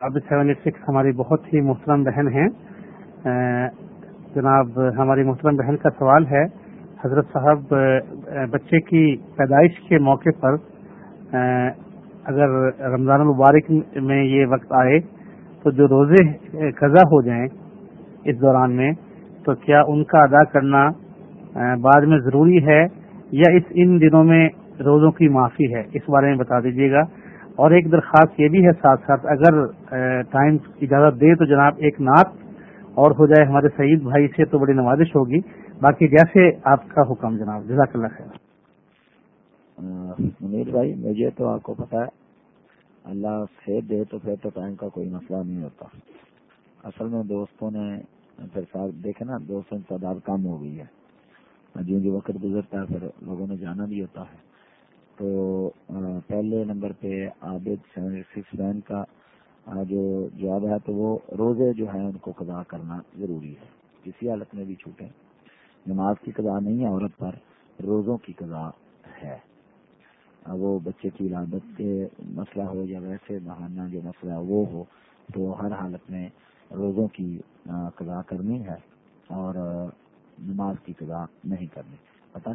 اب seven eight six ہماری بہت ہی محترم بہن ہیں۔ جناب، ہماری محترم بہن کا سوال ہے، حضرت صاحب بچے کی پیدائش کے موقع پر اگر رمضان المبارک میں یہ وقت آئے تو جو روزے قضا ہو جائیں اس دوران میں، تو کیا ان کا ادا کرنا بعد میں ضروری ہے یا اس ان دنوں میں روزوں کی معافی ہے؟ اس بارے میں بتا دیجیے گا۔ اور ایک درخواست یہ بھی ہے ساتھ ساتھ، اگر ٹائم اجازت دے تو جناب ایک نعت اور ہو جائے ہمارے سعید بھائی سے تو بڑی نوازش ہوگی۔ باقی جیسے آپ کا حکم جناب، جزاک اللہ خیر۔ منیر بھائی، مجھے تو آپ کو پتا ہے، اللہ خیر دے تو پھر تو ٹائم کا کوئی مسئلہ نہیں ہوتا۔ اصل میں دوستوں نے پھر ساتھ دیکھے نا، دوستوں کی تعداد کم ہو گئی ہے۔ جو جو جی وقت گزرتا ہے، پھر لوگوں نے جانا بھی ہوتا ہے۔ تو پہلے نمبر پہ عابد سیون سکس بین کا جو جواب ہے تو وہ روزے جو ہیں ان کو قضا کرنا ضروری ہے۔ کسی حالت میں بھی چھوٹے۔ نماز کی قضا نہیں ہے، عورت پر روزوں کی قضا ہے۔ وہ بچے کی عادت کے مسئلہ ہو یا ویسے بہانا جو مسئلہ وہ ہو، تو ہر حالت میں روزوں کی قضا کرنی ہے اور نماز کی قضا نہیں کرنی۔ پتہ